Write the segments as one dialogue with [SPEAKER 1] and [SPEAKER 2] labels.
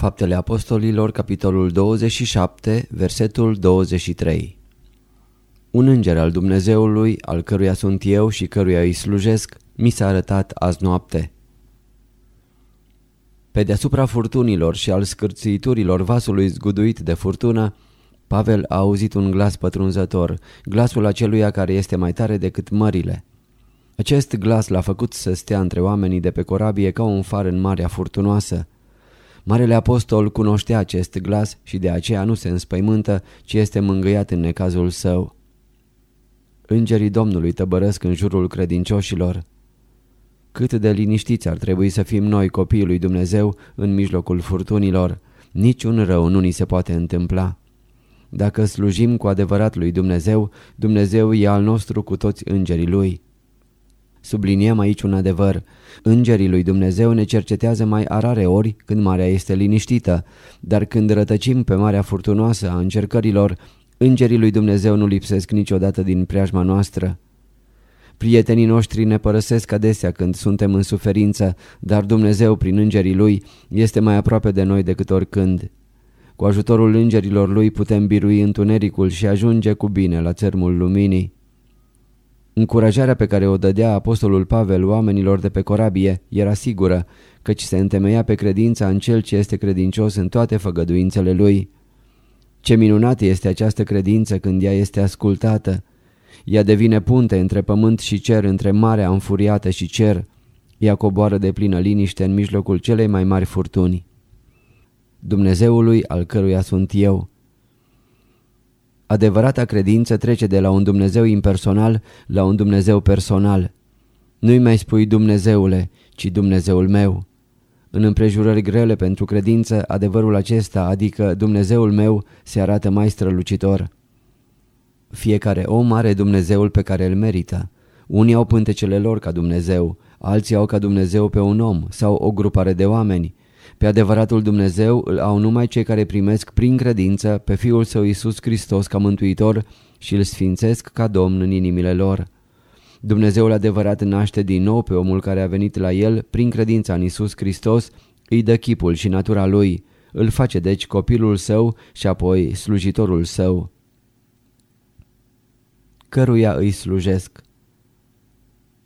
[SPEAKER 1] Faptele Apostolilor, capitolul 27, versetul 23 Un înger al Dumnezeului, al căruia sunt eu și căruia îi slujesc, mi s-a arătat azi noapte. Pe deasupra furtunilor și al scârțiturilor vasului zguduit de furtună, Pavel a auzit un glas pătrunzător, glasul aceluia care este mai tare decât mările. Acest glas l-a făcut să stea între oamenii de pe corabie ca un far în marea furtunoasă. Marele apostol cunoștea acest glas și de aceea nu se înspăimântă, ci este mângâiat în necazul său. Îngerii Domnului tăbărăsc în jurul credincioșilor. Cât de liniștiți ar trebui să fim noi copiii lui Dumnezeu în mijlocul furtunilor. Niciun rău nu ni se poate întâmpla. Dacă slujim cu adevărat lui Dumnezeu, Dumnezeu e al nostru cu toți îngerii lui. Subliniem aici un adevăr. Îngerii lui Dumnezeu ne cercetează mai arare ori când marea este liniștită, dar când rătăcim pe marea furtunoasă a încercărilor, îngerii lui Dumnezeu nu lipsesc niciodată din preajma noastră. Prietenii noștri ne părăsesc adesea când suntem în suferință, dar Dumnezeu, prin îngerii Lui, este mai aproape de noi decât oricând. Cu ajutorul îngerilor Lui putem birui întunericul și ajunge cu bine la țărmul luminii. Încurajarea pe care o dădea apostolul Pavel oamenilor de pe corabie era sigură, căci se întemeia pe credința în cel ce este credincios în toate făgăduințele lui. Ce minunată este această credință când ea este ascultată! Ea devine punte între pământ și cer, între marea înfuriată și cer. Ea coboară de plină liniște în mijlocul celei mai mari furtuni. Dumnezeului al căruia sunt eu. Adevărata credință trece de la un Dumnezeu impersonal la un Dumnezeu personal. Nu-i mai spui Dumnezeule, ci Dumnezeul meu. În împrejurări grele pentru credință, adevărul acesta, adică Dumnezeul meu, se arată mai strălucitor. Fiecare om are Dumnezeul pe care îl merită. Unii au pântecele lor ca Dumnezeu, alții au ca Dumnezeu pe un om sau o grupare de oameni. Pe adevăratul Dumnezeu îl au numai cei care primesc prin credință pe Fiul Său Iisus Hristos ca Mântuitor și îl sfințesc ca Domn în inimile lor. Dumnezeul adevărat naște din nou pe omul care a venit la el prin credința în Iisus Hristos, îi dă chipul și natura lui, îl face deci copilul său și apoi slujitorul său. Căruia îi slujesc?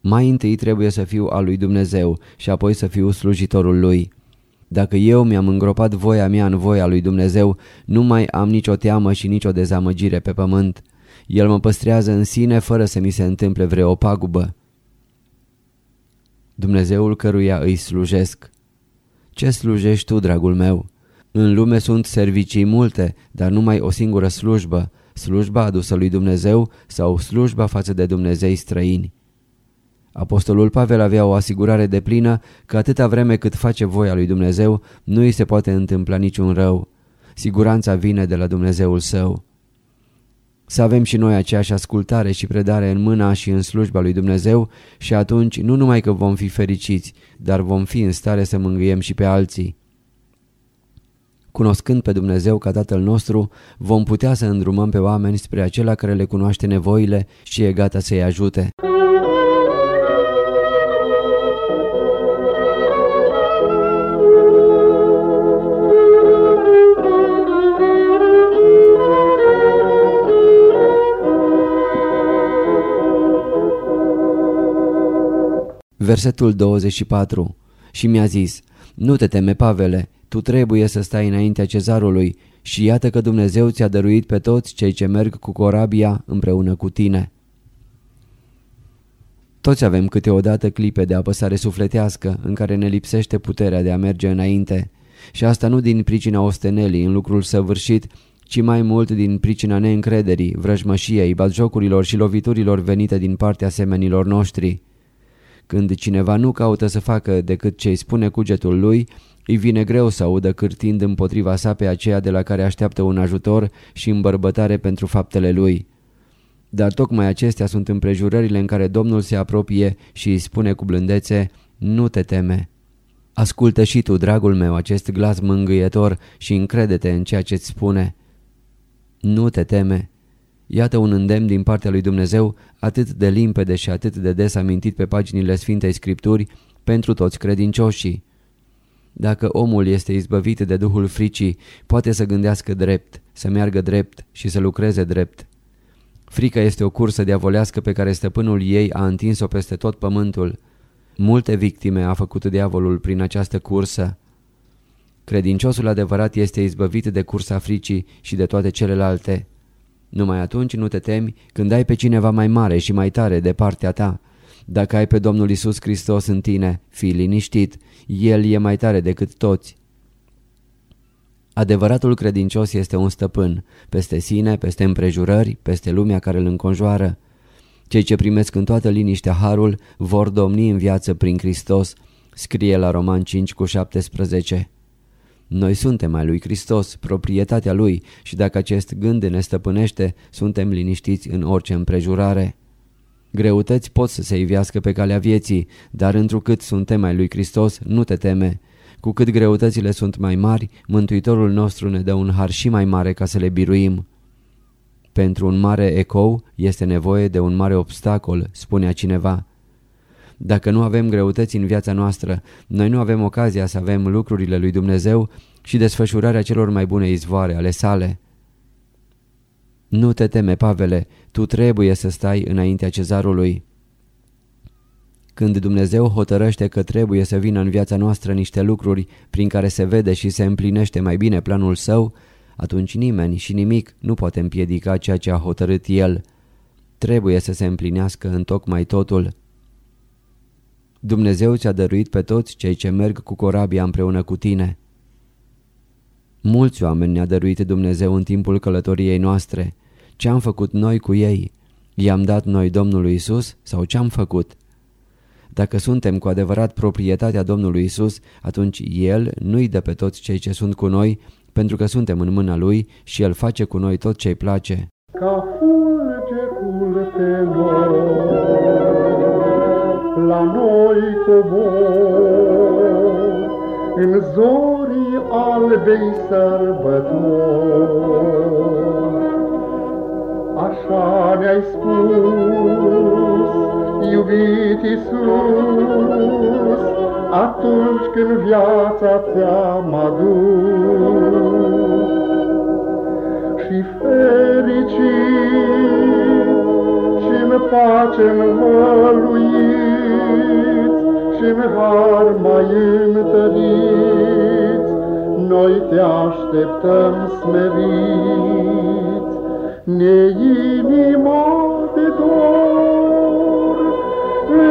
[SPEAKER 1] Mai întâi trebuie să fiu al lui Dumnezeu și apoi să fiu slujitorul lui. Dacă eu mi-am îngropat voia mea în voia lui Dumnezeu, nu mai am nicio teamă și nicio dezamăgire pe pământ. El mă păstrează în sine fără să mi se întâmple vreo pagubă. Dumnezeul căruia îi slujesc. Ce slujești tu, dragul meu? În lume sunt servicii multe, dar numai o singură slujbă, slujba adusă lui Dumnezeu sau slujba față de Dumnezei străini. Apostolul Pavel avea o asigurare de plină că atâta vreme cât face voia lui Dumnezeu, nu îi se poate întâmpla niciun rău. Siguranța vine de la Dumnezeul său. Să avem și noi aceeași ascultare și predare în mâna și în slujba lui Dumnezeu și atunci nu numai că vom fi fericiți, dar vom fi în stare să mângâiem și pe alții. Cunoscând pe Dumnezeu ca Tatăl nostru, vom putea să îndrumăm pe oameni spre acela care le cunoaște nevoile și e gata să-i ajute. Versetul 24 Și mi-a zis, nu te teme, Pavele, tu trebuie să stai înaintea cezarului și iată că Dumnezeu ți-a dăruit pe toți cei ce merg cu corabia împreună cu tine. Toți avem câteodată clipe de apăsare sufletească în care ne lipsește puterea de a merge înainte și asta nu din pricina ostenelii în lucrul săvârșit, ci mai mult din pricina neîncrederii, vrăjmășiei, batjocurilor și loviturilor venite din partea semenilor noștri. Când cineva nu caută să facă decât ce îi spune cugetul lui, îi vine greu să audă cârtind împotriva sa pe aceea de la care așteaptă un ajutor și îmbărbătare pentru faptele lui. Dar tocmai acestea sunt împrejurările în care Domnul se apropie și îi spune cu blândețe, nu te teme. Ascultă și tu, dragul meu, acest glas mângâietor și încrede-te în ceea ce-ți spune. Nu te teme. Iată un îndemn din partea lui Dumnezeu atât de limpede și atât de des amintit pe paginile Sfintei Scripturi pentru toți credincioșii. Dacă omul este izbăvit de duhul fricii, poate să gândească drept, să meargă drept și să lucreze drept. Frica este o cursă diavolească pe care stăpânul ei a întins-o peste tot pământul. Multe victime a făcut diavolul prin această cursă. Credinciosul adevărat este izbăvit de cursa fricii și de toate celelalte. Numai atunci nu te temi când ai pe cineva mai mare și mai tare de partea ta. Dacă ai pe Domnul Isus Hristos în tine, fii liniștit, El e mai tare decât toți. Adevăratul credincios este un stăpân, peste sine, peste împrejurări, peste lumea care îl înconjoară. Cei ce primesc în toată liniștea harul vor domni în viață prin Hristos, scrie la Roman 5 cu 17. Noi suntem ai lui Hristos, proprietatea lui și dacă acest gând ne stăpânește, suntem liniștiți în orice împrejurare. Greutăți pot să se ivească pe calea vieții, dar întrucât suntem ai lui Hristos, nu te teme. Cu cât greutățile sunt mai mari, Mântuitorul nostru ne dă un har și mai mare ca să le biruim. Pentru un mare ecou este nevoie de un mare obstacol, spunea cineva. Dacă nu avem greutăți în viața noastră, noi nu avem ocazia să avem lucrurile lui Dumnezeu și desfășurarea celor mai bune izvoare ale sale. Nu te teme, Pavele, tu trebuie să stai înaintea cezarului. Când Dumnezeu hotărăște că trebuie să vină în viața noastră niște lucruri prin care se vede și se împlinește mai bine planul său, atunci nimeni și nimic nu poate împiedica ceea ce a hotărât El. Trebuie să se împlinească în tocmai totul. Dumnezeu ți-a dăruit pe toți cei ce merg cu corabia împreună cu tine. Mulți oameni ne-a dăruit Dumnezeu în timpul călătoriei noastre. Ce am făcut noi cu ei? I-am dat noi Domnului Isus sau ce am făcut? Dacă suntem cu adevărat proprietatea Domnului Isus, atunci El nu-i dă pe toți cei ce sunt cu noi, pentru că suntem în mâna Lui și El face cu noi tot ce-i place.
[SPEAKER 2] Ca fulgerul pe noi, la noi cobor, în zorii albei sărbători. Așa ne-ai spus, iubit Iisus, atunci când viața ți-am adus. Și fericit și-n pace-n și-n har mai întăriți, noi te așteptăm smerit, ne inima de dor,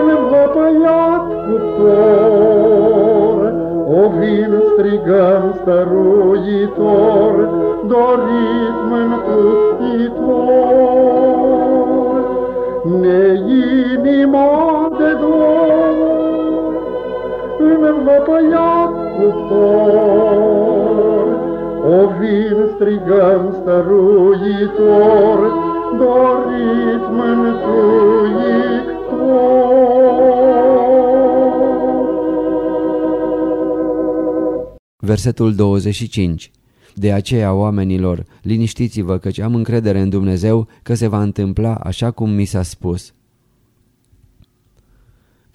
[SPEAKER 2] învăpăiat cuptor, o vin strigăm stăruitor, dorit mântuitor. Învăpăiat cuptor, o vin strigăm stăruitor, dorit mântuitor.
[SPEAKER 1] Versetul 25 De aceea, oamenilor, liniștiți-vă căci am încredere în Dumnezeu că se va întâmpla așa cum mi s-a spus.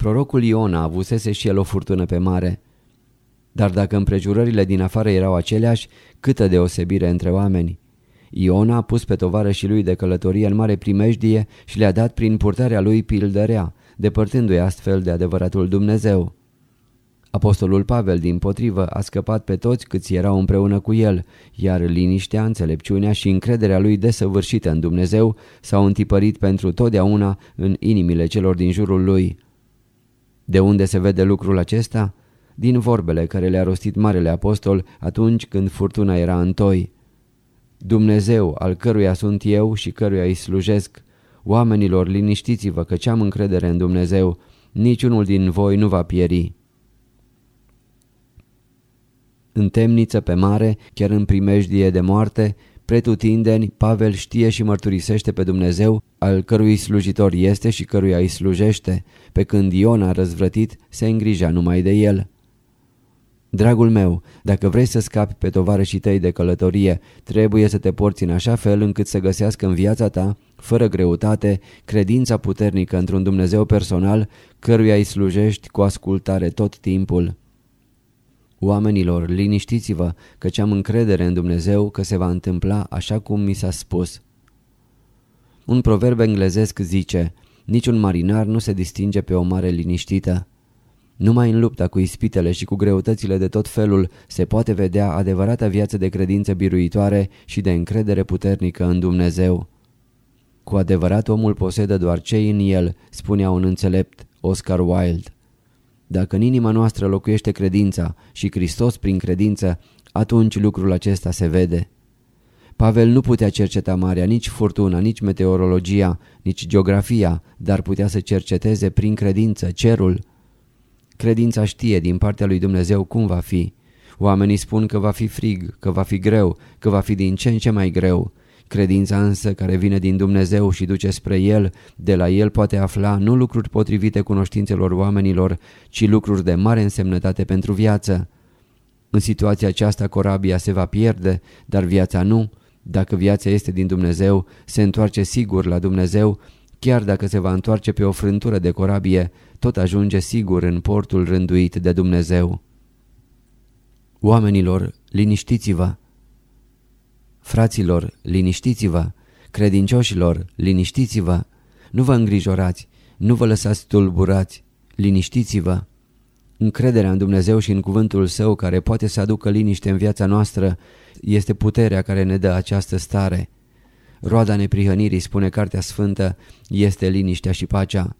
[SPEAKER 1] Prorocul Iona avusese și el o furtună pe mare. Dar dacă împrejurările din afară erau aceleași, câtă deosebire între oameni. Iona a pus pe tovară și lui de călătorie în mare primejdie și le-a dat prin purtarea lui pildărea, depărtându-i astfel de adevăratul Dumnezeu. Apostolul Pavel, din potrivă, a scăpat pe toți câți erau împreună cu el, iar liniștea, înțelepciunea și încrederea lui desăvârșită în Dumnezeu s-au întipărit pentru totdeauna în inimile celor din jurul lui. De unde se vede lucrul acesta? Din vorbele care le-a rostit Marele Apostol atunci când furtuna era în toi. Dumnezeu, al căruia sunt eu și căruia îi slujesc, oamenilor liniștiți-vă că ce am încredere în Dumnezeu, niciunul din voi nu va pieri. În temniță pe mare, chiar în primejdie de moarte, pretutindeni, Pavel știe și mărturisește pe Dumnezeu, al cărui slujitor este și căruia îi slujește, pe când Iona răzvrătit se îngrija numai de el. Dragul meu, dacă vrei să scapi pe tovarășii tăi de călătorie, trebuie să te porți în așa fel încât să găsească în viața ta, fără greutate, credința puternică într-un Dumnezeu personal, căruia îi slujești cu ascultare tot timpul. Oamenilor, liniștiți-vă, căci am încredere în Dumnezeu că se va întâmpla așa cum mi s-a spus. Un proverb englezesc zice, niciun marinar nu se distinge pe o mare liniștită. Numai în lupta cu ispitele și cu greutățile de tot felul se poate vedea adevărata viață de credință biruitoare și de încredere puternică în Dumnezeu. Cu adevărat omul posedă doar cei în el, spunea un înțelept, Oscar Wilde. Dacă în inima noastră locuiește credința și Hristos prin credință, atunci lucrul acesta se vede. Pavel nu putea cerceta marea, nici furtuna, nici meteorologia, nici geografia, dar putea să cerceteze prin credință cerul. Credința știe din partea lui Dumnezeu cum va fi. Oamenii spun că va fi frig, că va fi greu, că va fi din ce în ce mai greu. Credința însă care vine din Dumnezeu și duce spre El, de la El poate afla nu lucruri potrivite cunoștințelor oamenilor, ci lucruri de mare însemnătate pentru viață. În situația aceasta corabia se va pierde, dar viața nu. Dacă viața este din Dumnezeu, se întoarce sigur la Dumnezeu, chiar dacă se va întoarce pe o frântură de corabie, tot ajunge sigur în portul rânduit de Dumnezeu. Oamenilor, liniștiți-vă! Fraților, liniștiți-vă! Credincioșilor, liniștiți-vă! Nu vă îngrijorați, nu vă lăsați tulburați, liniștiți-vă! Încrederea în Dumnezeu și în cuvântul Său care poate să aducă liniște în viața noastră este puterea care ne dă această stare. Roada neprihănirii, spune Cartea Sfântă, este liniștea și pacea.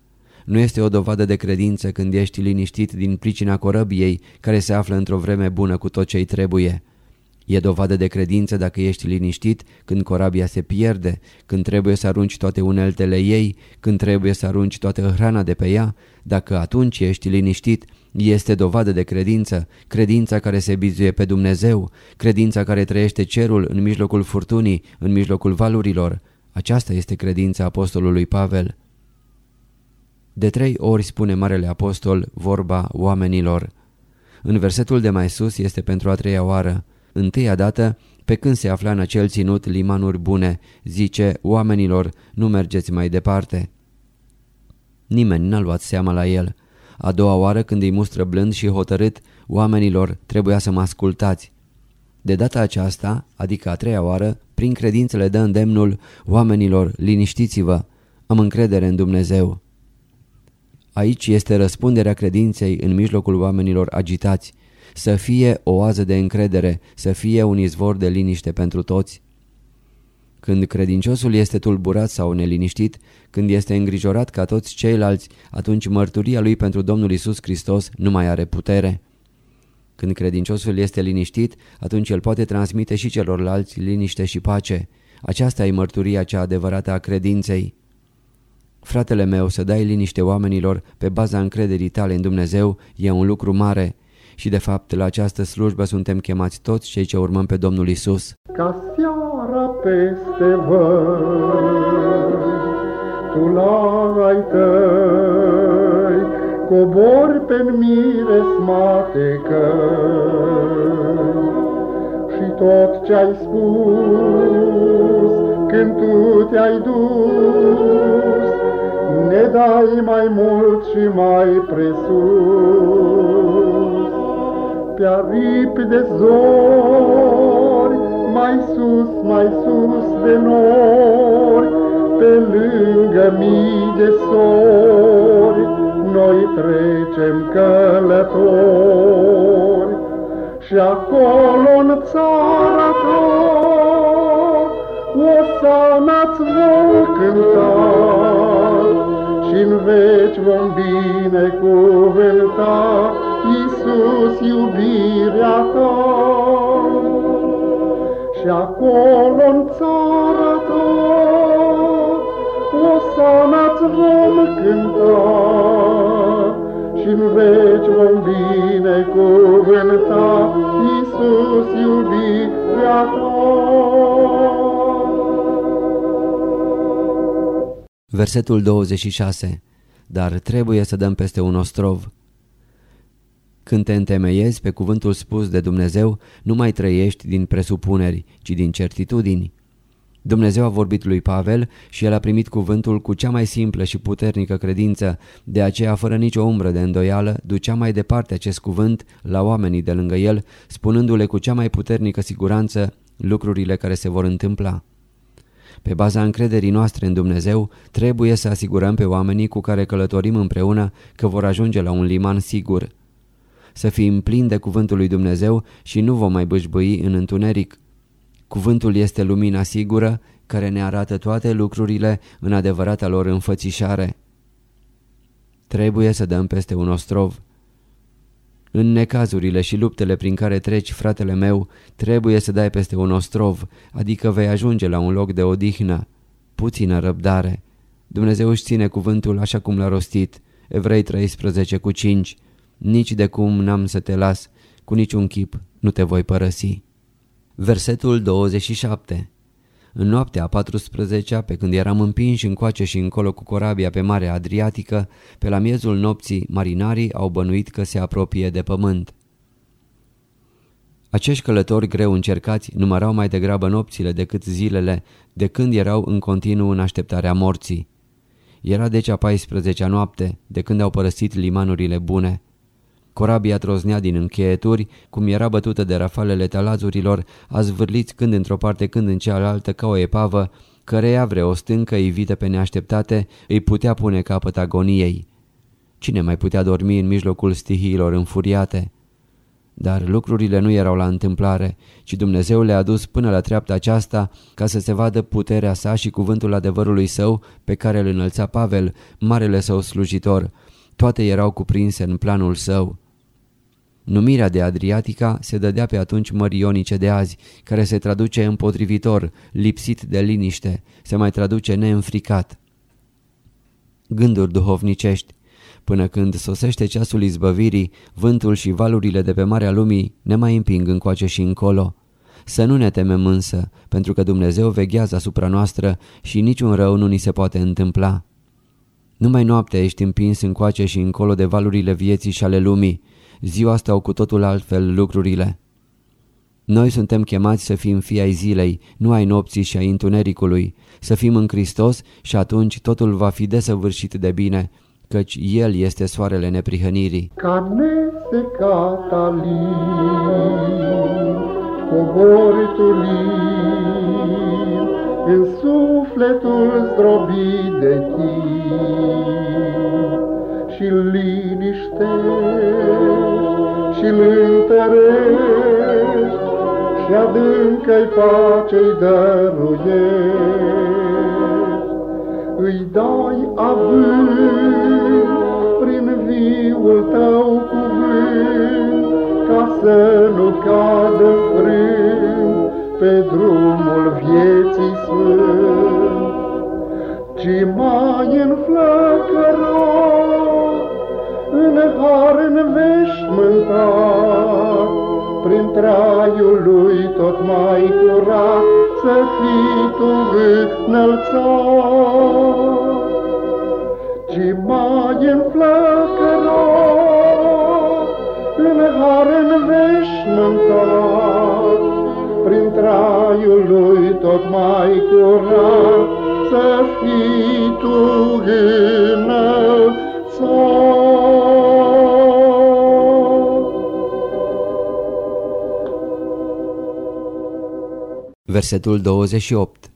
[SPEAKER 1] Nu este o dovadă de credință când ești liniștit din pricina corăbiei care se află într-o vreme bună cu tot ce-i trebuie. E dovadă de credință dacă ești liniștit când corabia se pierde, când trebuie să arunci toate uneltele ei, când trebuie să arunci toată hrana de pe ea. Dacă atunci ești liniștit, este dovadă de credință, credința care se bizuie pe Dumnezeu, credința care trăiește cerul în mijlocul furtunii, în mijlocul valurilor. Aceasta este credința apostolului Pavel. De trei ori spune Marele Apostol vorba oamenilor. În versetul de mai sus este pentru a treia oară. Întâia dată, pe când se afla în acel ținut limanuri bune, zice oamenilor, nu mergeți mai departe. Nimeni n-a luat seama la el. A doua oară când îi mustră blând și hotărât, oamenilor, trebuia să mă ascultați. De data aceasta, adică a treia oară, prin credințele dă îndemnul, oamenilor, liniștiți-vă, am încredere în Dumnezeu. Aici este răspunderea credinței în mijlocul oamenilor agitați, să fie o oază de încredere, să fie un izvor de liniște pentru toți. Când credinciosul este tulburat sau neliniștit, când este îngrijorat ca toți ceilalți, atunci mărturia lui pentru Domnul Isus Hristos nu mai are putere. Când credinciosul este liniștit, atunci el poate transmite și celorlalți liniște și pace. Aceasta e mărturia cea adevărată a credinței. Fratele meu, să dai liniște oamenilor pe baza încrederii tale în Dumnezeu e un lucru mare și de fapt la această slujbă suntem chemați toți cei ce urmăm pe Domnul Isus.
[SPEAKER 2] Ca seara peste văi, tu l-ai tăi, cobori pe mire smate căi. Și tot ce-ai spus când tu te-ai dus, ne dai mai mult și mai presus pe aripi de zori, mai sus, mai sus de nori, pe lângă mii de sori, noi trecem călători. Și acolo în țara ta o sana-ți vom cânta. Și-n veci vom binecuvânta Iisus iubirea ta. Și acolo în țara ta o sana-ți vom cânta și-n veci vom binecuvânta Iisus iubirea ta.
[SPEAKER 1] Versetul 26. Dar trebuie să dăm peste un ostrov. Când te întemeiezi pe cuvântul spus de Dumnezeu, nu mai trăiești din presupuneri, ci din certitudini. Dumnezeu a vorbit lui Pavel și el a primit cuvântul cu cea mai simplă și puternică credință, de aceea fără nicio umbră de îndoială ducea mai departe acest cuvânt la oamenii de lângă el, spunându-le cu cea mai puternică siguranță lucrurile care se vor întâmpla. Pe baza încrederii noastre în Dumnezeu, trebuie să asigurăm pe oamenii cu care călătorim împreună că vor ajunge la un liman sigur. Să fim plini de cuvântul lui Dumnezeu și nu vom mai bâșbâi în întuneric. Cuvântul este lumina sigură care ne arată toate lucrurile în adevărata lor înfățișare. Trebuie să dăm peste un ostrov. În necazurile și luptele prin care treci, fratele meu, trebuie să dai peste un ostrov, adică vei ajunge la un loc de odihnă. Puțină răbdare. Dumnezeu își ține cuvântul așa cum l-a rostit. Evrei 13 cu 5. Nici de cum n-am să te las, cu niciun chip nu te voi părăsi. Versetul 27 În noaptea a 14-a, pe când eram împinși încoace și încolo cu corabia pe Marea Adriatică, pe la miezul nopții marinarii au bănuit că se apropie de pământ. Acești călători greu încercați numărau mai degrabă nopțile decât zilele de când erau în continuu în așteptarea morții. Era deci a 14-a noapte de când au părăsit limanurile bune. Corabia troznea din încheieturi, cum era bătută de rafalele talazurilor, a zvârlit când într-o parte când în cealaltă ca o epavă, căreia vreo stâncă ivită pe neașteptate îi putea pune capăt agoniei. Cine mai putea dormi în mijlocul stihiilor înfuriate? Dar lucrurile nu erau la întâmplare, ci Dumnezeu le-a dus până la treapta aceasta ca să se vadă puterea sa și cuvântul adevărului său pe care îl înălța Pavel, marele său slujitor. Toate erau cuprinse în planul său. Numirea de Adriatica se dădea pe atunci mării ionice de azi, care se traduce împotrivitor, lipsit de liniște, se mai traduce neînfricat. Gânduri duhovnicești Până când sosește ceasul izbăvirii, vântul și valurile de pe Marea Lumii ne mai împing încoace și încolo. Să nu ne temem însă, pentru că Dumnezeu veghează asupra noastră și niciun rău nu ni se poate întâmpla. Numai noaptea ești împins încoace și încolo de valurile vieții și ale lumii. Ziua stau cu totul altfel lucrurile. Noi suntem chemați să fim fii ai zilei, nu ai nopții și ai întunericului, să fim în Hristos și atunci totul va fi desăvârșit de bine, căci El este soarele neprihănirii.
[SPEAKER 2] Ca nesecat alin, cobori tu lin, în sufletul zdrobit de chin, și liniștești și-l întărești, și adâncă-i pacei dăruiești. Îi dai avânt prin viul tău cuvânt, ca să nu cadă frânt pe drumul vieții sfânt, ci mai înflăcăra în har înveșmântat, prin traiul lui tot mai curat, să fii tu înălțat. Ci mai înflăcărat, în har înveșmântat, prin traiul lui tot mai curat, să fii tu înălțat.
[SPEAKER 1] Versetul 28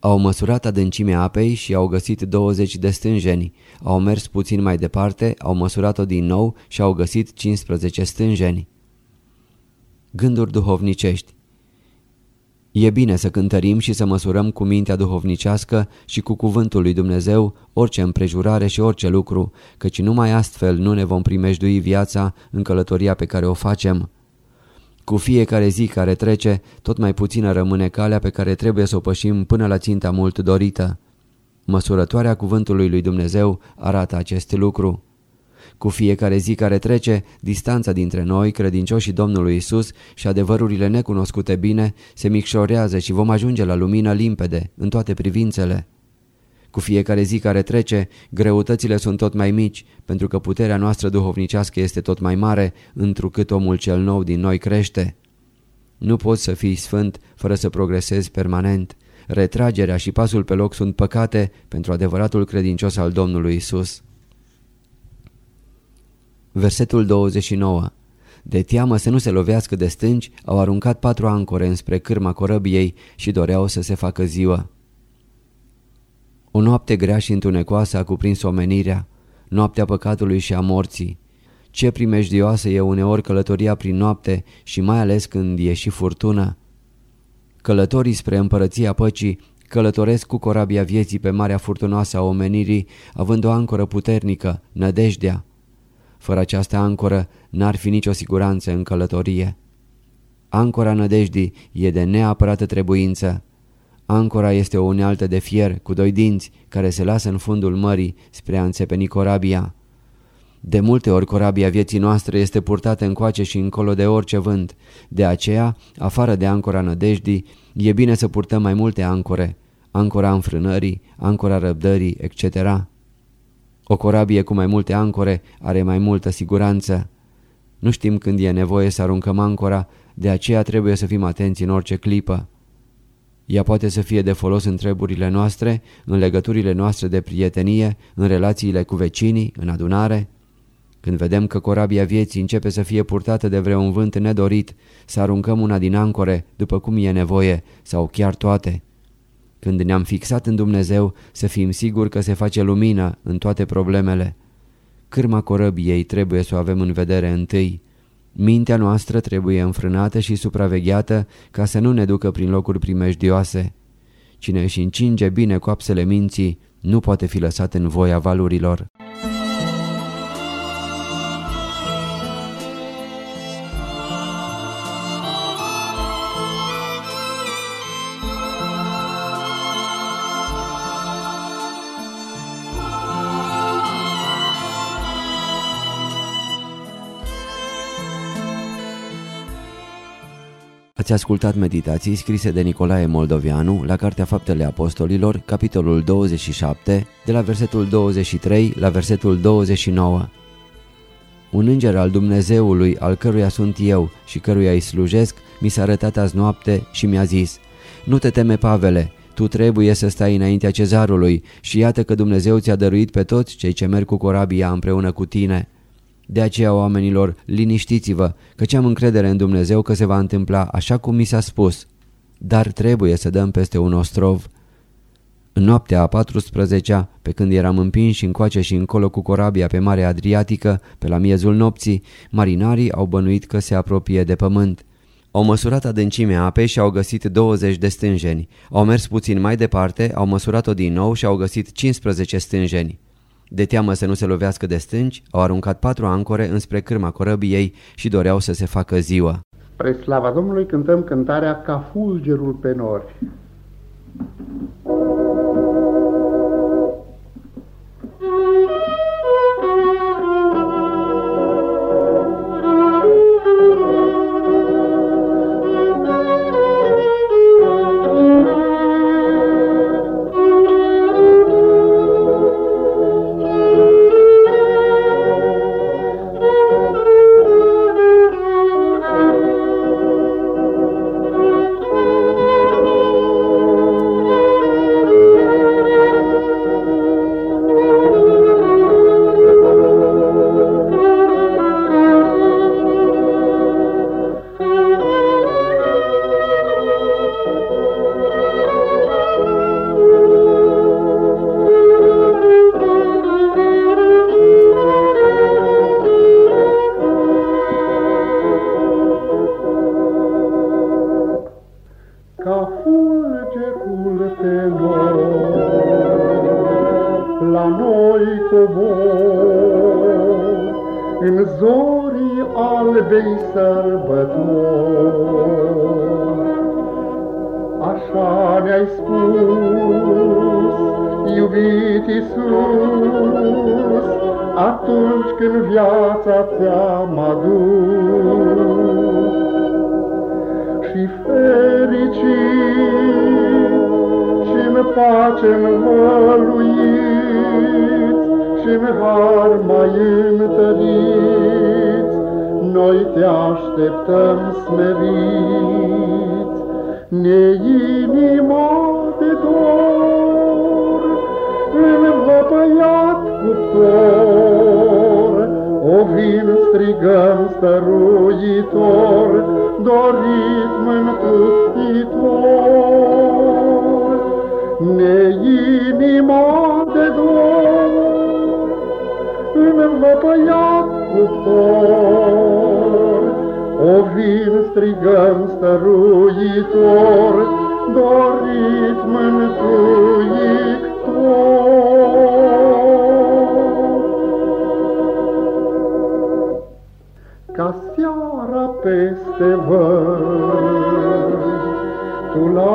[SPEAKER 1] Au măsurat adâncimea apei și au găsit 20 de stânjeni. Au mers puțin mai departe, au măsurat-o din nou și au găsit 15 stânjeni. Gânduri duhovnicești E bine să cântărim și să măsurăm cu mintea duhovnicească și cu cuvântul lui Dumnezeu orice împrejurare și orice lucru, căci numai astfel nu ne vom primejdui viața în călătoria pe care o facem. Cu fiecare zi care trece, tot mai puțină rămâne calea pe care trebuie să o pășim până la ținta mult dorită. Măsurătoarea cuvântului lui Dumnezeu arată acest lucru. Cu fiecare zi care trece, distanța dintre noi, credincioșii Domnului Isus și adevărurile necunoscute bine, se micșorează și vom ajunge la lumină limpede în toate privințele. Cu fiecare zi care trece, greutățile sunt tot mai mici, pentru că puterea noastră duhovnicească este tot mai mare, întrucât omul cel nou din noi crește. Nu poți să fii sfânt fără să progresezi permanent. Retragerea și pasul pe loc sunt păcate pentru adevăratul credincios al Domnului Isus. Versetul 29 De teamă să nu se lovească de stânci, au aruncat patru ancore înspre cârma corăbiei și doreau să se facă ziua. O noapte grea și întunecoasă a cuprins omenirea, noaptea păcatului și a morții. Ce primejdioasă e uneori călătoria prin noapte și mai ales când e și furtună. Călătorii spre împărăția păcii călătoresc cu corabia vieții pe marea furtunoasă a omenirii, având o ancoră puternică, nădejdea. Fără această ancoră n-ar fi nicio siguranță în călătorie. Ancora nădejdii e de neapărată trebuință. Ancora este o unealtă de fier cu doi dinți care se lasă în fundul mării spre a înțepeni corabia. De multe ori corabia vieții noastre este purtată încoace și încolo de orice vânt. De aceea, afară de ancora nădejdii, e bine să purtăm mai multe ancore. Ancora înfrânării, ancora răbdării, etc. O corabie cu mai multe ancore are mai multă siguranță. Nu știm când e nevoie să aruncăm ancora, de aceea trebuie să fim atenți în orice clipă. Ea poate să fie de folos în treburile noastre, în legăturile noastre de prietenie, în relațiile cu vecinii, în adunare. Când vedem că corabia vieții începe să fie purtată de vreun vânt nedorit, să aruncăm una din ancore după cum e nevoie sau chiar toate. Când ne-am fixat în Dumnezeu, să fim siguri că se face lumină în toate problemele. Cârma corăbiei trebuie să o avem în vedere întâi. Mintea noastră trebuie înfrânată și supravegheată ca să nu ne ducă prin locuri primejdioase. Cine își încinge bine coapsele minții nu poate fi lăsat în voia valurilor. Ați ascultat meditații scrise de Nicolae Moldovianu la Cartea Faptele Apostolilor, capitolul 27, de la versetul 23 la versetul 29. Un înger al Dumnezeului, al căruia sunt eu și căruia îi slujesc, mi s-a arătat azi noapte și mi-a zis, Nu te teme, Pavele, tu trebuie să stai înaintea cezarului și iată că Dumnezeu ți-a dăruit pe toți cei ce merg cu corabia împreună cu tine. De aceea, oamenilor, liniștiți-vă, căci am încredere în Dumnezeu că se va întâmpla așa cum mi s-a spus. Dar trebuie să dăm peste un ostrov. În noaptea a 14-a, pe când eram împinși încoace și încolo cu corabia pe Marea Adriatică, pe la miezul nopții, marinarii au bănuit că se apropie de pământ. Au măsurat adâncimea apei și au găsit 20 de stânjeni. Au mers puțin mai departe, au măsurat-o din nou și au găsit 15 stânjeni. De teamă să nu se lovească de stânci, au aruncat patru ancore înspre cârma corăbiei și doreau să se facă ziua.
[SPEAKER 2] Spre slava Domnului cântăm cântarea Ca fulgerul pe nori. Pace-n și-n har mai întăriți, noi te așteptăm smeriți, ne inima de dor, învăpăiat cuptor, o vin strigăm stăruitor, dorit mântuitor. Învăpăiat cuptor, o vin strigăm stăruitor, dorit mântuitor. ca seara peste văi, tu la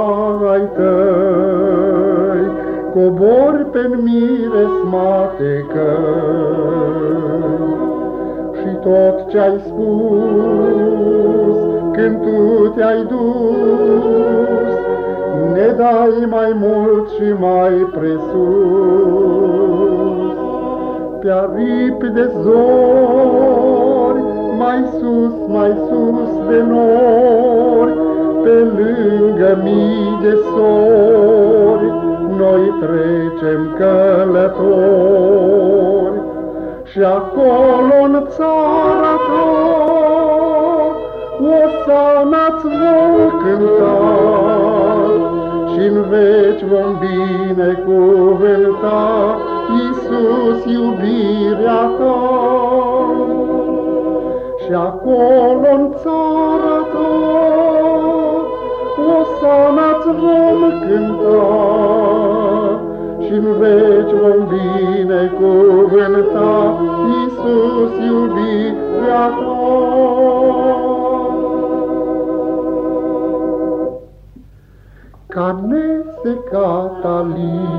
[SPEAKER 2] ai tăi, cobori pe mire smate căi. Și tot ce-ai spus, când tu te-ai dus, ne dai mai mult și mai presus. Pe aripi de zori, mai sus, mai sus de nori, pe lângă mii de sori, noi trecem călători. Și acolo-n țara ta, o sana-ți vom cânta, și-n veci vom binecuvânta, Iisus, iubirea ta. Și acolo în țara ta, o sana-ți vom cânta și-n veci vom binecuvânta Iisus iubirea ta. Ca nesecat alin,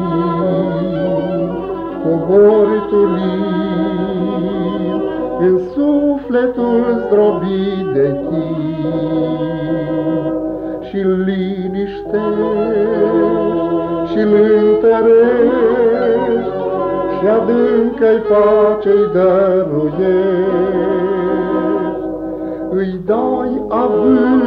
[SPEAKER 2] cobori tu lin, în sufletul zdrobit de chin și liniștești și-l întărești și adâncă-i pace-i dăruiești. Îi dai avânt